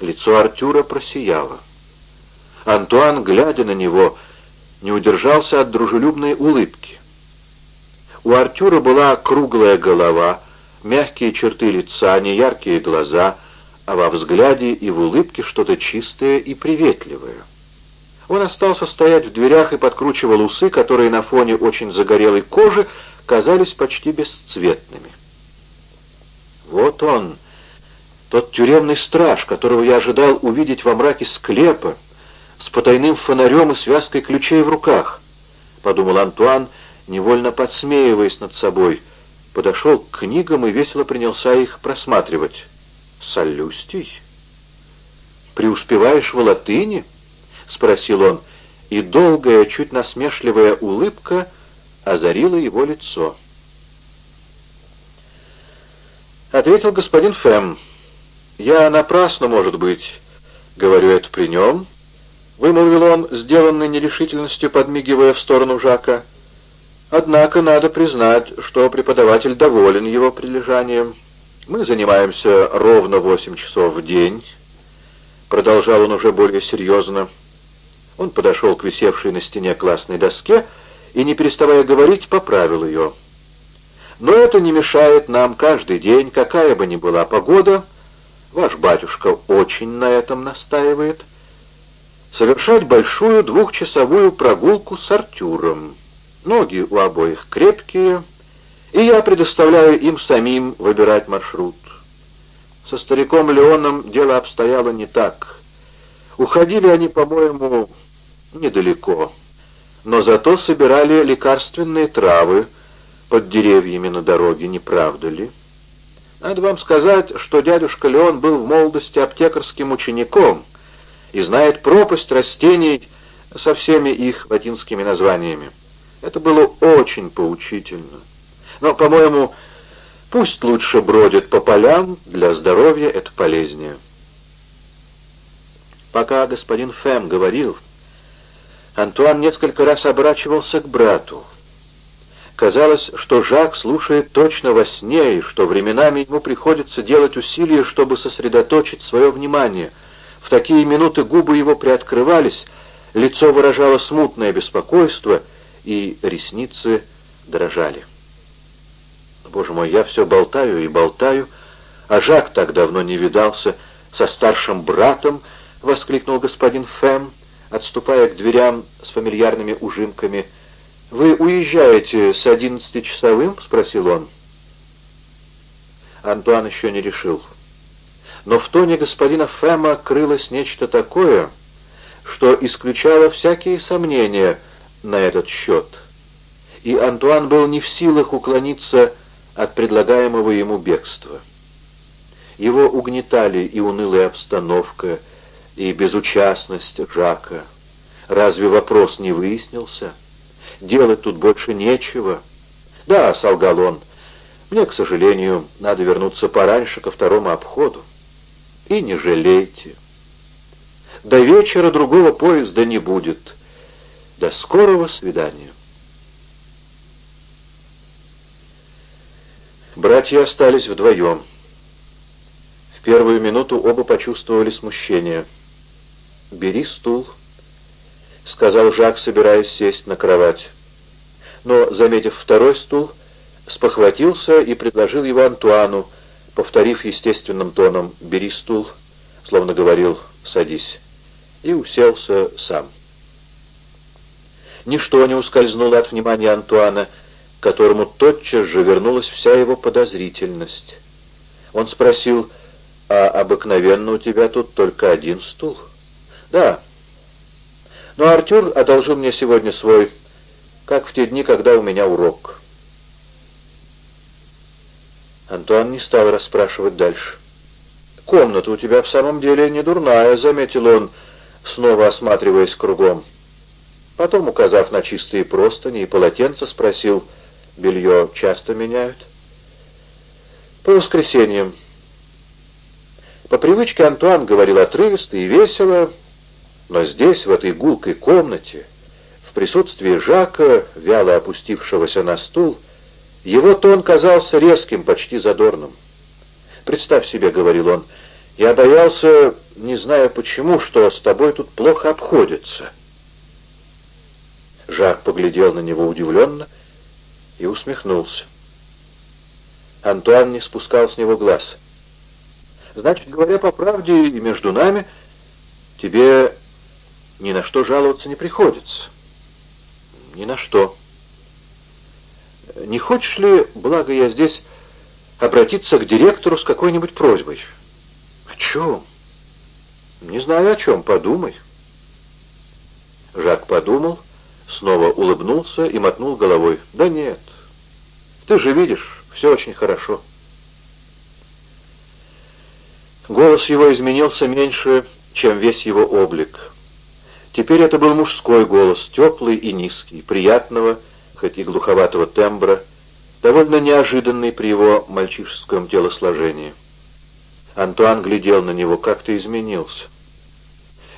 Лицо Артюра просияло. Антуан, глядя на него, не удержался от дружелюбной улыбки. У Артюра была круглая голова, мягкие черты лица, неяркие глаза, а во взгляде и в улыбке что-то чистое и приветливое. Он остался стоять в дверях и подкручивал усы, которые на фоне очень загорелой кожи казались почти бесцветными. Вот он, тот тюремный страж, которого я ожидал увидеть во мраке склепа, с потайным фонарем и связкой ключей в руках, — подумал Антуан, невольно подсмеиваясь над собой, подошел к книгам и весело принялся их просматривать. «Солюстий? Преуспеваешь в латыни?» — спросил он, и долгая, чуть насмешливая улыбка озарила его лицо. Ответил господин Фэм. «Я напрасно, может быть, говорю это при нем», — вымолвил он, сделанный нерешительностью, подмигивая в сторону Жака. «Однако надо признать, что преподаватель доволен его прилежанием. Мы занимаемся ровно восемь часов в день», — продолжал он уже более серьезно. Он подошел к висевшей на стене классной доске и, не переставая говорить, поправил ее. Но это не мешает нам каждый день, какая бы ни была погода, ваш батюшка очень на этом настаивает, совершать большую двухчасовую прогулку с Артюром. Ноги у обоих крепкие, и я предоставляю им самим выбирать маршрут. Со стариком Леоном дело обстояло не так. Уходили они, по-моему, недалеко, но зато собирали лекарственные травы, под деревьями на дороге, не правда ли? Надо вам сказать, что дядюшка Леон был в молодости аптекарским учеником и знает пропасть растений со всеми их латинскими названиями. Это было очень поучительно. Но, по-моему, пусть лучше бродит по полям, для здоровья это полезнее. Пока господин Фэм говорил, Антуан несколько раз оборачивался к брату. Казалось, что Жак слушает точно во сне, и что временами ему приходится делать усилия, чтобы сосредоточить свое внимание. В такие минуты губы его приоткрывались, лицо выражало смутное беспокойство, и ресницы дрожали. Боже мой, я все болтаю и болтаю, а Жак так давно не видался со старшим братом, — воскликнул господин Фэм, отступая к дверям с фамильярными ужимками — «Вы уезжаете с одиннадцатичасовым?» — спросил он. Антуан еще не решил. Но в тоне господина Фэма крылось нечто такое, что исключало всякие сомнения на этот счет. И Антуан был не в силах уклониться от предлагаемого ему бегства. Его угнетали и унылая обстановка, и безучастность Жака. Разве вопрос не выяснился? — делать тут больше нечего. Да, солгал он, мне, к сожалению, надо вернуться пораньше ко второму обходу. И не жалейте. До вечера другого поезда не будет. До скорого свидания. Братья остались вдвоем. В первую минуту оба почувствовали смущение. «Бери стул», — сказал Жак, собираясь сесть на кровать. Но, заметив второй стул, спохватился и предложил его Антуану, повторив естественным тоном «бери стул», словно говорил «садись», и уселся сам. Ничто не ускользнуло от внимания Антуана, которому тотчас же вернулась вся его подозрительность. Он спросил, «А обыкновенно у тебя тут только один стул?» «Да, но Артюр одолжил мне сегодня свой, как в те дни, когда у меня урок. Антуан не стал расспрашивать дальше. «Комната у тебя в самом деле не дурная», — заметил он, снова осматриваясь кругом. Потом, указав на чистые простыни и полотенца, спросил, «Белье часто меняют?» «По воскресеньям». По привычке Антуан говорил отрывисто и весело, но здесь, в этой гулкой комнате, в присутствии Жака, вяло опустившегося на стул, его тон казался резким, почти задорным. «Представь себе», — говорил он, — Я боялся, не знаю почему, что с тобой тут плохо обходится. Жак поглядел на него удивленно и усмехнулся. Антуан не спускал с него глаз. «Значит, говоря по правде и между нами, тебе ни на что жаловаться не приходится». «Ни на что». «Не хочешь ли, благо я здесь, обратиться к директору с какой-нибудь просьбой?» «О чем?» «Не знаю о чем, подумай». Жак подумал, снова улыбнулся и мотнул головой. «Да нет, ты же видишь, все очень хорошо. Голос его изменился меньше, чем весь его облик. Теперь это был мужской голос, теплый и низкий, приятного, хоть и глуховатого тембра, довольно неожиданный при его мальчишеском телосложении. Антуан глядел на него, как ты изменился.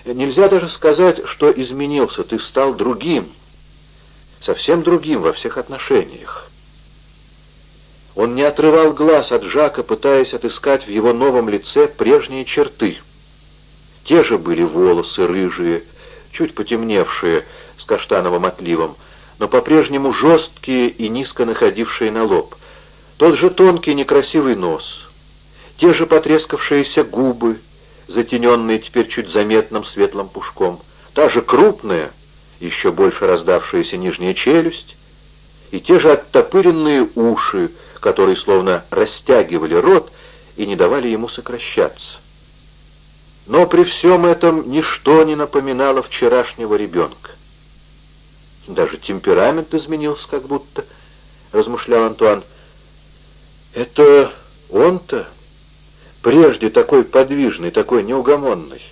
Нельзя даже сказать, что изменился, ты стал другим, совсем другим во всех отношениях. Он не отрывал глаз от Жака, пытаясь отыскать в его новом лице прежние черты. Те же были волосы рыжие, чуть потемневшие, с каштановым отливом, но по-прежнему жесткие и низко находившие на лоб. Тот же тонкий некрасивый нос, те же потрескавшиеся губы, затененные теперь чуть заметным светлым пушком, та же крупная, еще больше раздавшаяся нижняя челюсть, и те же оттопыренные уши, которые словно растягивали рот и не давали ему сокращаться. Но при всем этом ничто не напоминало вчерашнего ребенка. Даже темперамент изменился как будто, размышлял Антуан. Это он-то, прежде такой подвижный, такой неугомонный,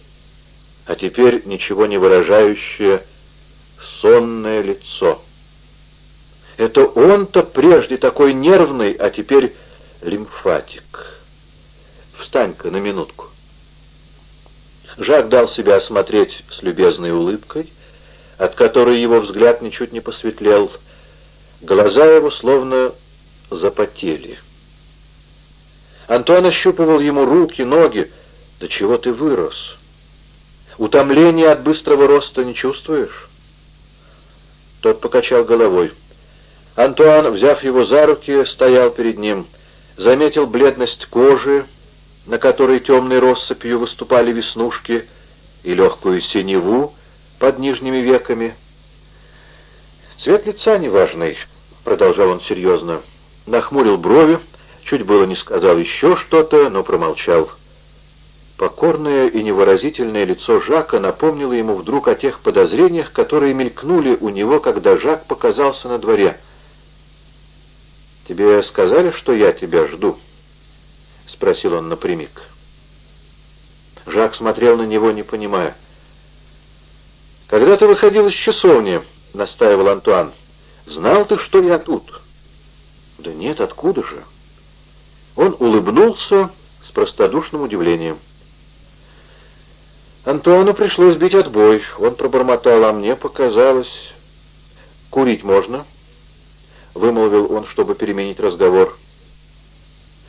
а теперь ничего не выражающее сонное лицо. Это он-то прежде такой нервный, а теперь лимфатик. Встань-ка на минутку. Жак дал себя осмотреть с любезной улыбкой, от которой его взгляд ничуть не посветлел. Глаза его словно запотели. Антуан ощупывал ему руки, ноги. «Да чего ты вырос? Утомления от быстрого роста не чувствуешь?» Тот покачал головой. Антуан, взяв его за руки, стоял перед ним, заметил бледность кожи, на которой темной россыпью выступали веснушки, и легкую синеву под нижними веками. «Цвет лица неважный», — продолжал он серьезно. Нахмурил брови, чуть было не сказал еще что-то, но промолчал. Покорное и невыразительное лицо Жака напомнило ему вдруг о тех подозрениях, которые мелькнули у него, когда Жак показался на дворе — «Тебе сказали, что я тебя жду?» — спросил он напрямик. Жак смотрел на него, не понимая. «Когда ты выходил из часовни?» — настаивал Антуан. «Знал ты, что я тут?» «Да нет, откуда же?» Он улыбнулся с простодушным удивлением. Антуану пришлось бить отбой. Он пробормотал, а мне показалось... «Курить можно?» — вымолвил он, чтобы переменить разговор.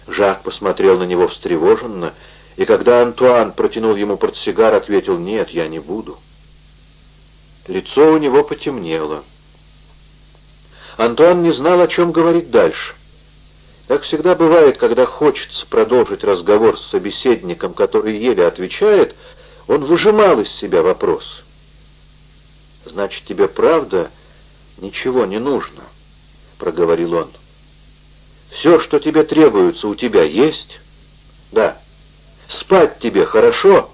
Жак посмотрел на него встревоженно, и когда Антуан протянул ему портсигар, ответил «Нет, я не буду». Лицо у него потемнело. Антуан не знал, о чем говорить дальше. Как всегда бывает, когда хочется продолжить разговор с собеседником, который еле отвечает, он выжимал из себя вопрос. «Значит, тебе правда ничего не нужно?» проговорил он. «Все, что тебе требуется, у тебя есть?» «Да». «Спать тебе хорошо?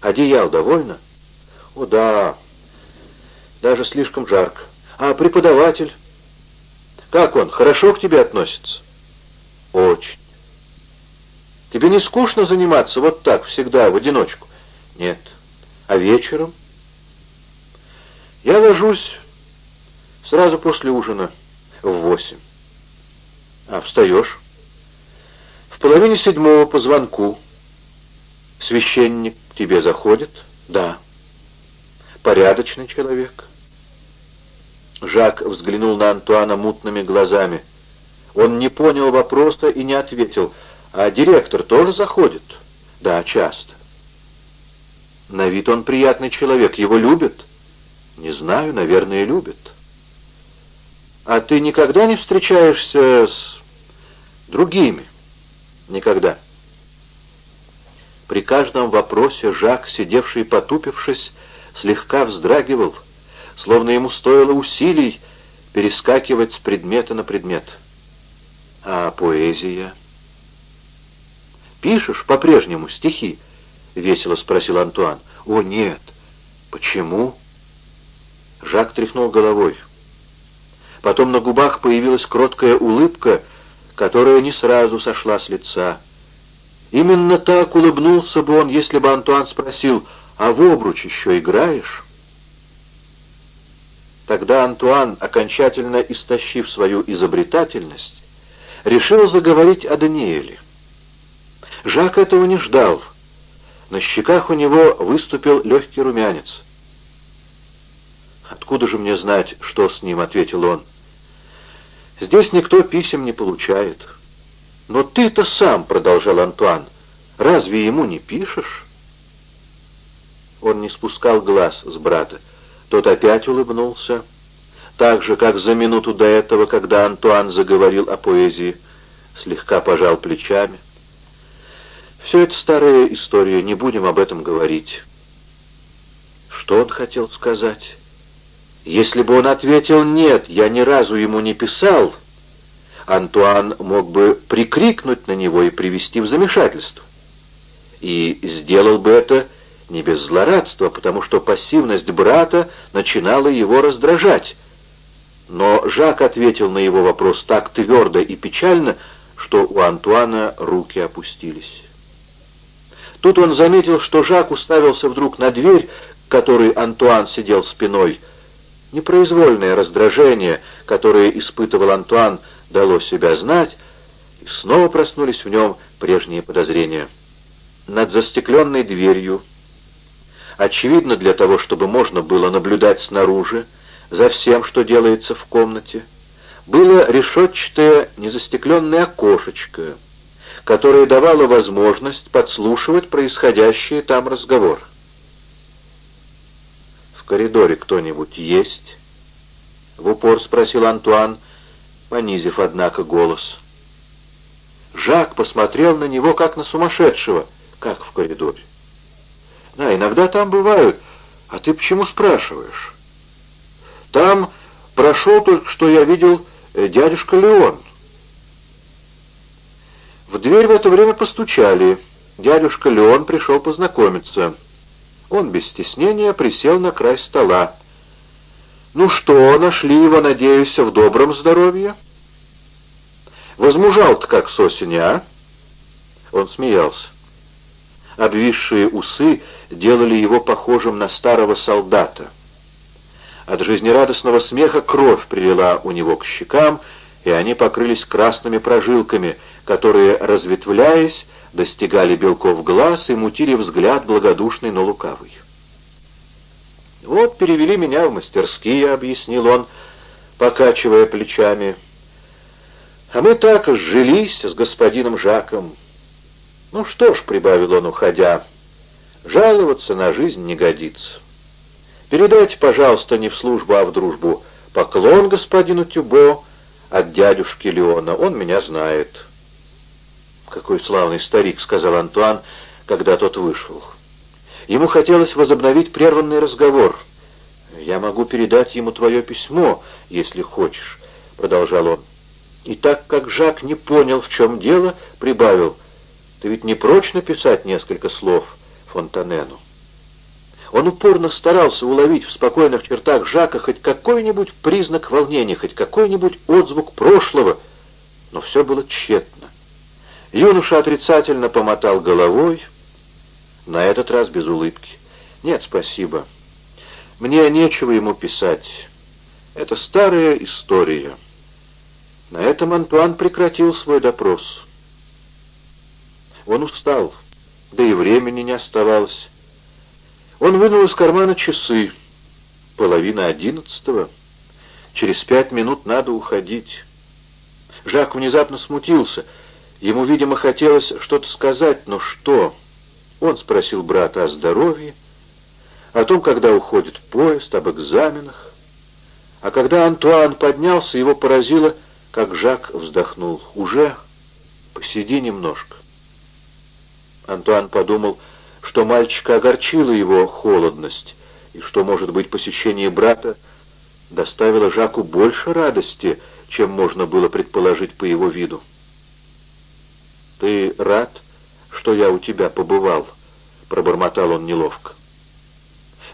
Одеял довольно?» «О, да. Даже слишком жарко. А преподаватель?» «Как он, хорошо к тебе относится?» «Очень». «Тебе не скучно заниматься вот так, всегда, в одиночку?» «Нет». «А вечером?» «Я ложусь сразу после ужина» в восемь. Встаешь? В половине седьмого по звонку. Священник к тебе заходит? Да. Порядочный человек. Жак взглянул на Антуана мутными глазами. Он не понял вопроса и не ответил. «А директор тоже заходит?» Да, часто. На вид он приятный человек. Его любят? Не знаю, наверное, любят. А ты никогда не встречаешься с другими? Никогда. При каждом вопросе Жак, сидевший потупившись, слегка вздрагивал, словно ему стоило усилий перескакивать с предмета на предмет. А поэзия? «Пишешь по-прежнему стихи?» — весело спросил Антуан. «О, нет! Почему?» Жак тряхнул головой. Потом на губах появилась кроткая улыбка, которая не сразу сошла с лица. Именно так улыбнулся бы он, если бы Антуан спросил, «А в обруч еще играешь?» Тогда Антуан, окончательно истощив свою изобретательность, решил заговорить о Даниэле. Жак этого не ждал. На щеках у него выступил легкий румянец. «Откуда же мне знать, что с ним?» — ответил он. «Здесь никто писем не получает». «Но ты-то сам», — продолжал Антуан, — «разве ему не пишешь?» Он не спускал глаз с брата. Тот опять улыбнулся, так же, как за минуту до этого, когда Антуан заговорил о поэзии, слегка пожал плечами. Все это старая история, не будем об этом говорить. Что он хотел сказать? Если бы он ответил «нет, я ни разу ему не писал», Антуан мог бы прикрикнуть на него и привести в замешательство. И сделал бы это не без злорадства, потому что пассивность брата начинала его раздражать. Но Жак ответил на его вопрос так твердо и печально, что у Антуана руки опустились. Тут он заметил, что Жак уставился вдруг на дверь, к которой Антуан сидел спиной. Непроизвольное раздражение, которое испытывал Антуан, дало себя знать, и снова проснулись в нем прежние подозрения. Над застекленной дверью, очевидно для того, чтобы можно было наблюдать снаружи, за всем, что делается в комнате, было решетчатое незастекленное окошечко, которое давало возможность подслушивать происходящий там разговор. «В коридоре кто-нибудь есть?» — в упор спросил Антуан, понизив, однако, голос. Жак посмотрел на него, как на сумасшедшего. «Как в коридоре?» «Да, иногда там бывают. А ты почему спрашиваешь?» «Там прошел только что я видел э, дядюшка Леон». В дверь в это время постучали. Дядюшка Леон пришел познакомиться. Он без стеснения присел на край стола. «Ну что, нашли его, надеюсь, в добром здоровье?» «Возмужал-то как с осени, а?» Он смеялся. Обвисшие усы делали его похожим на старого солдата. От жизнерадостного смеха кровь прилила у него к щекам, и они покрылись красными прожилками, которые, разветвляясь, достигали белков глаз и мутили взгляд благодушный, но лукавый. «Вот перевели меня в мастерские», — объяснил он, покачивая плечами. «А мы так сжились с господином Жаком». «Ну что ж», — прибавил он, уходя, — «жаловаться на жизнь не годится. Передайте, пожалуйста, не в службу, а в дружбу, поклон господину Тюбо от дядюшки Леона, он меня знает». «Какой славный старик», — сказал Антуан, когда тот вышел. Ему хотелось возобновить прерванный разговор. «Я могу передать ему твое письмо, если хочешь», — продолжал он. И так как Жак не понял, в чем дело, прибавил, «Ты ведь не прочь написать несколько слов Фонтанену?» Он упорно старался уловить в спокойных чертах Жака хоть какой-нибудь признак волнения, хоть какой-нибудь отзвук прошлого, но все было тщетно. Юноша отрицательно помотал головой, на этот раз без улыбки. «Нет, спасибо. Мне нечего ему писать. Это старая история». На этом Антуан прекратил свой допрос. Он устал, да и времени не оставалось. Он вынул из кармана часы. Половина одиннадцатого. Через пять минут надо уходить. Жак внезапно смутился. Ему, видимо, хотелось что-то сказать, но что? Он спросил брата о здоровье, о том, когда уходит поезд, об экзаменах. А когда Антуан поднялся, его поразило, как Жак вздохнул. «Уже? Посиди немножко». Антуан подумал, что мальчика огорчила его холодность, и что, может быть, посещение брата доставило Жаку больше радости, чем можно было предположить по его виду. «Ты рад, что я у тебя побывал?» — пробормотал он неловко.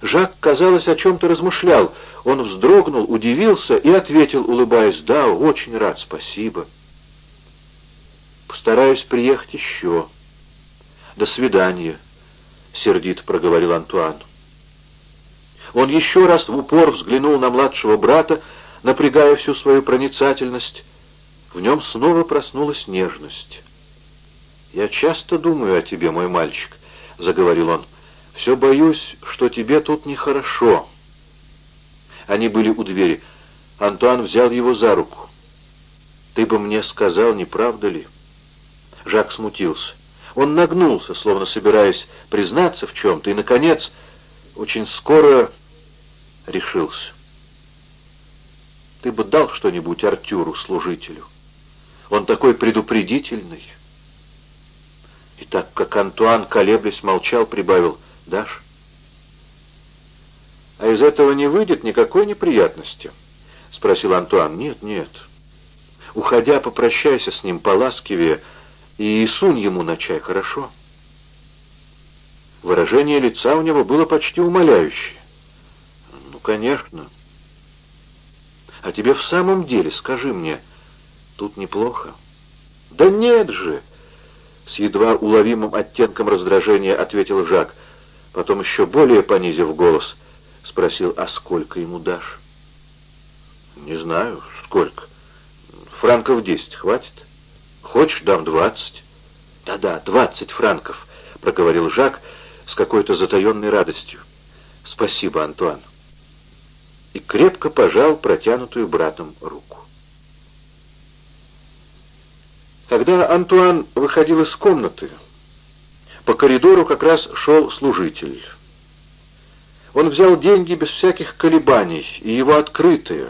Жак, казалось, о чем-то размышлял. Он вздрогнул, удивился и ответил, улыбаясь, «Да, очень рад, спасибо». «Постараюсь приехать еще». «До свидания», — сердито проговорил Антуан. Он еще раз в упор взглянул на младшего брата, напрягая всю свою проницательность. В нем снова проснулась нежность. «Я часто думаю о тебе, мой мальчик», — заговорил он. Все боюсь, что тебе тут нехорошо. Они были у двери. Антуан взял его за руку. Ты бы мне сказал, не правда ли? Жак смутился. Он нагнулся, словно собираясь признаться в чем-то, и, наконец, очень скоро решился. Ты бы дал что-нибудь Артюру, служителю. Он такой предупредительный. И так как Антуан, колеблясь, молчал, прибавил — Дашь? А из этого не выйдет никакой неприятности? Спросил Антуан. Нет, нет. Уходя, попрощайся с ним поласкивее и сунь ему на чай, хорошо? Выражение лица у него было почти умоляющее. Ну, конечно. А тебе в самом деле, скажи мне, тут неплохо? Да нет же! С едва уловимым оттенком раздражения ответил Жак — Потом еще более понизив голос, спросил, а сколько ему дашь? Не знаю, сколько. Франков десять хватит? Хочешь, дам двадцать? Да-да, двадцать франков, проговорил Жак с какой-то затаенной радостью. Спасибо, Антуан. И крепко пожал протянутую братом руку. Когда Антуан выходил из комнаты, по коридору как раз шел служитель. Он взял деньги без всяких колебаний, и его открытое,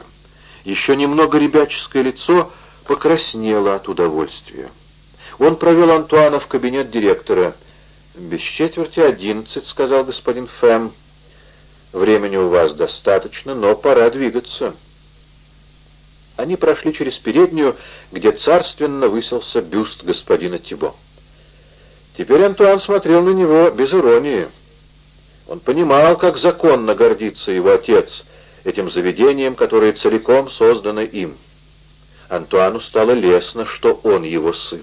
еще немного ребяческое лицо покраснело от удовольствия. Он провел Антуана в кабинет директора. «Без четверти одиннадцать», — сказал господин Фэм. «Времени у вас достаточно, но пора двигаться». Они прошли через переднюю, где царственно высился бюст господина Тибо. Теперь Антуан смотрел на него без иронии. Он понимал, как законно гордится его отец этим заведением, которое целиком создано им. Антуану стало лестно, что он его сын.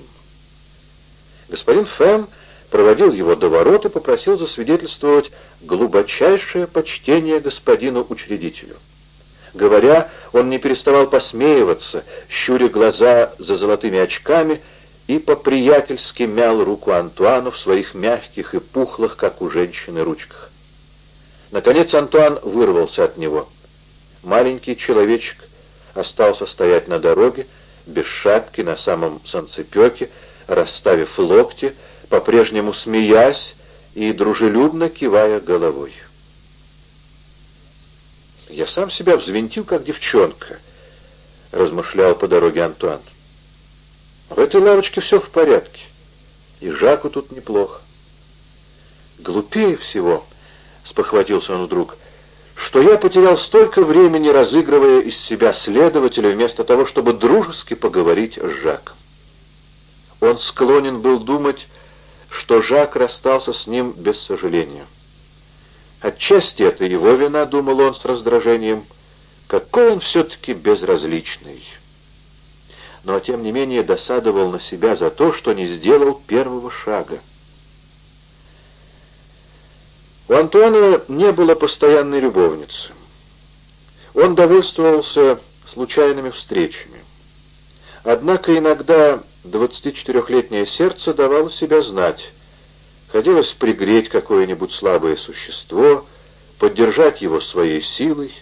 Господин Фэм проводил его до ворот и попросил засвидетельствовать глубочайшее почтение господину учредителю. Говоря, он не переставал посмеиваться, щуря глаза за золотыми очками — и по-приятельски мял руку Антуану в своих мягких и пухлых, как у женщины, ручках. Наконец Антуан вырвался от него. Маленький человечек остался стоять на дороге, без шапки, на самом санцепёке, расставив локти, по-прежнему смеясь и дружелюбно кивая головой. «Я сам себя взвинтил, как девчонка», — размышлял по дороге Антуан. В этой лавочке все в порядке. И Жаку тут неплохо. Глупее всего, спохватился он вдруг, что я потерял столько времени, разыгрывая из себя следователя, вместо того, чтобы дружески поговорить с Жаком. Он склонен был думать, что Жак расстался с ним без сожаления. Отчасти это его вина, думал он с раздражением, какой он все-таки безразличный но тем не менее досадовал на себя за то, что не сделал первого шага. У Антуана не было постоянной любовницы. Он довольствовался случайными встречами. Однако иногда 24-летнее сердце давало себя знать. Хотелось пригреть какое-нибудь слабое существо, поддержать его своей силой.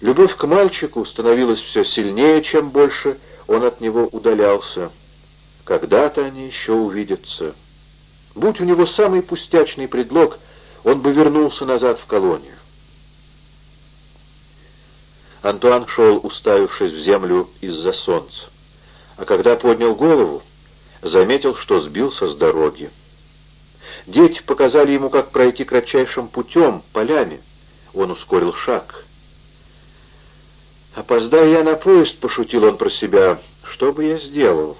Любовь к мальчику становилась все сильнее, чем больше – он от него удалялся. Когда-то они еще увидятся. Будь у него самый пустячный предлог, он бы вернулся назад в колонию. Антуан шел, уставившись в землю из-за солнца, а когда поднял голову, заметил, что сбился с дороги. Дети показали ему, как пройти кратчайшим путем, полями. Он ускорил шаг. «Опоздая я на поезд», — пошутил он про себя, — «что бы я сделал?»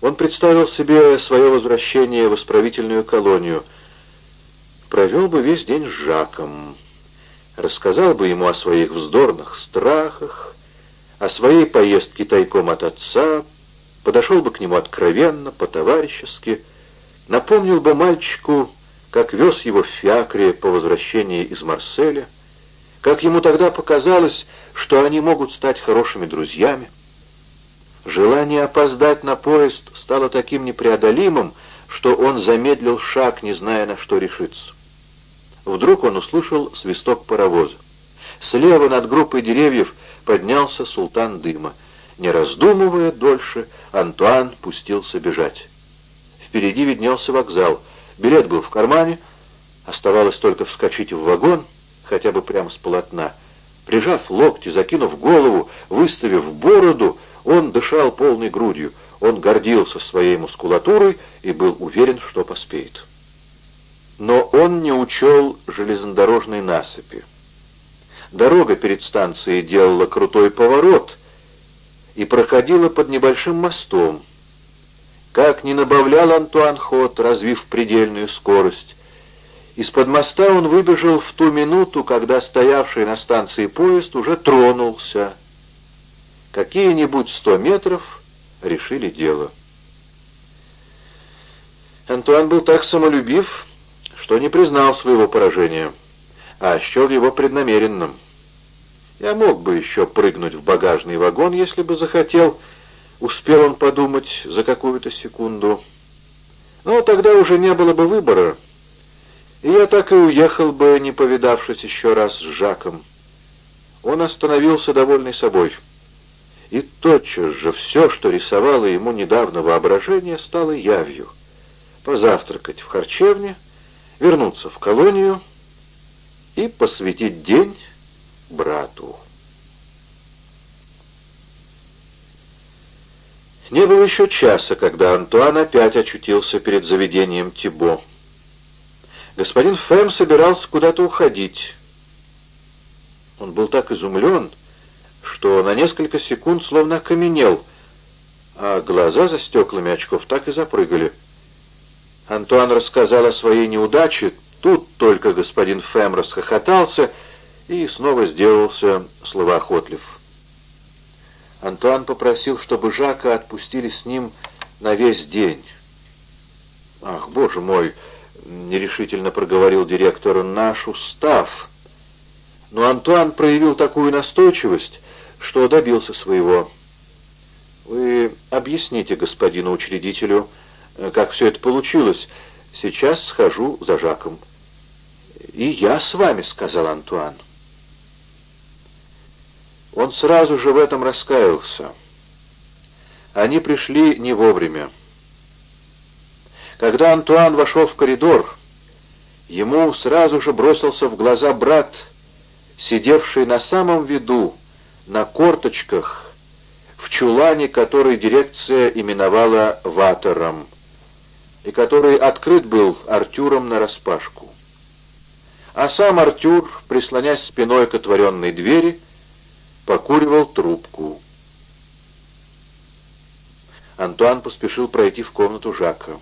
Он представил себе свое возвращение в исправительную колонию. Провел бы весь день с Жаком. Рассказал бы ему о своих вздорных страхах, о своей поездке тайком от отца, подошел бы к нему откровенно, по-товарищески, напомнил бы мальчику, как вез его в фиакре по возвращении из Марселя, как ему тогда показалось, что они могут стать хорошими друзьями. Желание опоздать на поезд стало таким непреодолимым, что он замедлил шаг, не зная, на что решиться. Вдруг он услышал свисток паровоза. Слева над группой деревьев поднялся султан дыма. Не раздумывая дольше, Антуан пустился бежать. Впереди виднелся вокзал. Билет был в кармане. Оставалось только вскочить в вагон, хотя бы прямо с полотна. Прижав локти, закинув голову, выставив бороду, он дышал полной грудью. Он гордился своей мускулатурой и был уверен, что поспеет. Но он не учел железнодорожной насыпи. Дорога перед станцией делала крутой поворот и проходила под небольшим мостом. Как ни набавлял Антуан ход, развив предельную скорость, из-под моста он выбежал в ту минуту, когда стоявший на станции поезд уже тронулся. Какие-нибудь сто метров решили дело. Антуан был так самолюбив, что не признал своего поражения, а счел его преднамеренным. Я мог бы еще прыгнуть в багажный вагон, если бы захотел, успел он подумать за какую-то секунду. Но тогда уже не было бы выбора, и я так и уехал бы, не повидавшись еще раз с Жаком. Он остановился довольный собой — и тотчас же все, что рисовало ему недавно воображение, стало явью. Позавтракать в харчевне, вернуться в колонию и посвятить день брату. Не было еще часа, когда Антуан опять очутился перед заведением Тибо. Господин Фэм собирался куда-то уходить. Он был так изумлен, что на несколько секунд словно окаменел, а глаза за стеклами очков так и запрыгали. Антуан рассказал о своей неудаче, тут только господин Фэм расхохотался и снова сделался словоохотлив. Антуан попросил, чтобы Жака отпустили с ним на весь день. «Ах, боже мой!» — нерешительно проговорил директор, — «наш устав». Но Антуан проявил такую настойчивость, что добился своего. Вы объясните господину учредителю, как все это получилось. Сейчас схожу за Жаком. «И я с вами», — сказал Антуан. Он сразу же в этом раскаялся. Они пришли не вовремя. Когда Антуан вошел в коридор, ему сразу же бросился в глаза брат, сидевший на самом виду, на корточках в чулане, который дирекция именовала ватером, и который открыт был Артюром нараспашку. А сам Артюр, прислонясь спиной к отворенной двери, покуривал трубку. Антуан поспешил пройти в комнату Жака.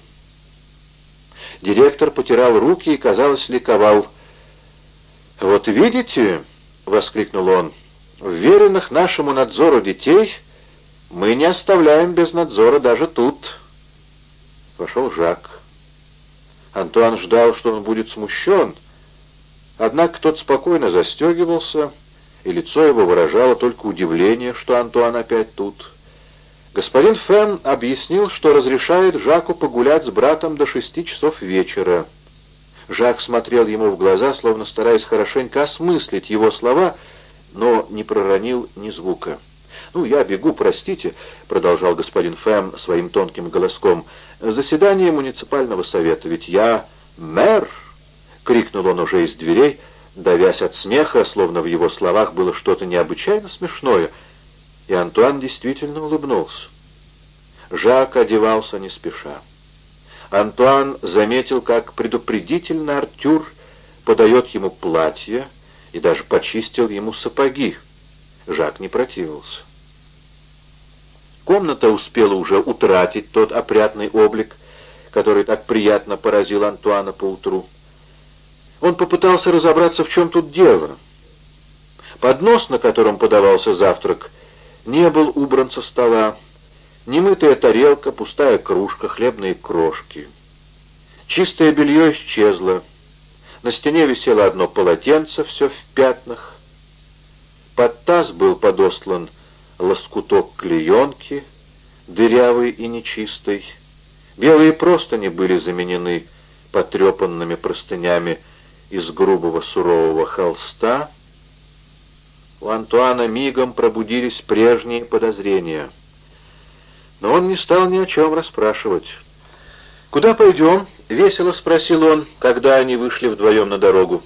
Директор потирал руки и, казалось, ликовал. «Вот видите!» — воскликнул он — Веренных нашему надзору детей мы не оставляем без надзора даже тут. Вошел Жак. Антуан ждал, что он будет смущен, однако тот спокойно застегивался, и лицо его выражало только удивление, что Антуан опять тут. Господин Фен объяснил, что разрешает Жаку погулять с братом до шести часов вечера. Жак смотрел ему в глаза, словно стараясь хорошенько осмыслить его слова — но не проронил ни звука. «Ну, я бегу, простите», — продолжал господин Фэм своим тонким голоском, — «заседание муниципального совета, ведь я мэр!» — крикнул он уже из дверей, давясь от смеха, словно в его словах было что-то необычайно смешное, и Антуан действительно улыбнулся. Жак одевался не спеша. Антуан заметил, как предупредительно Артюр подает ему платье и даже почистил ему сапоги. Жак не противился. Комната успела уже утратить тот опрятный облик, который так приятно поразил Антуана поутру. Он попытался разобраться, в чем тут дело. Поднос, на котором подавался завтрак, не был убран со стола. Немытая тарелка, пустая кружка, хлебные крошки. Чистое белье исчезло. На стене висело одно полотенце, все в пятнах. Под таз был подослан лоскуток клеенки, дырявый и нечистый. Белые простыни были заменены потрепанными простынями из грубого сурового холста. У Антуана мигом пробудились прежние подозрения. Но он не стал ни о чем расспрашивать. «Куда пойдем?» — весело спросил он, когда они вышли вдвоем на дорогу.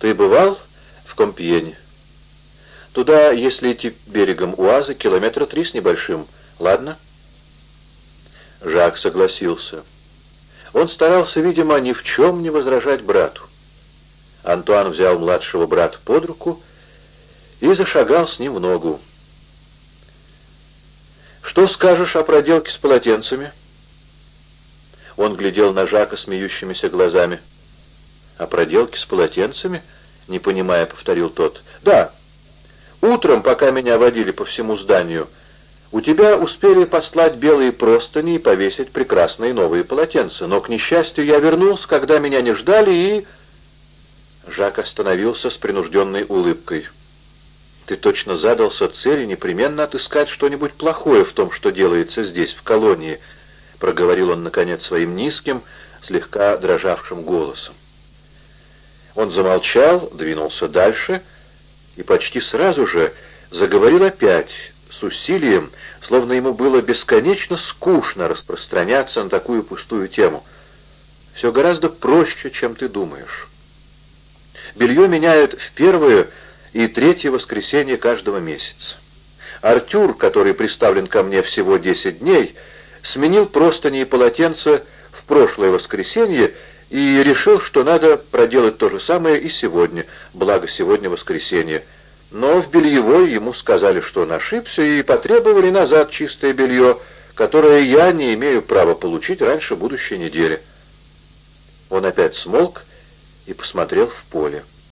«Ты бывал в Компьене?» «Туда, если идти берегом Уазы, километра три с небольшим. Ладно?» Жак согласился. Он старался, видимо, ни в чем не возражать брату. Антуан взял младшего брата под руку и зашагал с ним в ногу. «Что скажешь о проделке с полотенцами?» Он глядел на Жака смеющимися глазами. «О проделке с полотенцами?» — не понимая, повторил тот. «Да. Утром, пока меня водили по всему зданию, у тебя успели послать белые простыни и повесить прекрасные новые полотенца. Но, к несчастью, я вернулся, когда меня не ждали, и...» Жак остановился с принужденной улыбкой. «Ты точно задался целью непременно отыскать что-нибудь плохое в том, что делается здесь, в колонии», — проговорил он, наконец, своим низким, слегка дрожавшим голосом. Он замолчал, двинулся дальше и почти сразу же заговорил опять, с усилием, словно ему было бесконечно скучно распространяться на такую пустую тему. «Все гораздо проще, чем ты думаешь». Белье меняют в первое и третье воскресенье каждого месяца. Артюр, который приставлен ко мне всего 10 дней, сменил простыни и полотенца в прошлое воскресенье и решил, что надо проделать то же самое и сегодня, благо сегодня воскресенье. Но в бельевой ему сказали, что он ошибся, и потребовали назад чистое белье, которое я не имею права получить раньше будущей недели. Он опять смолк и посмотрел в поле.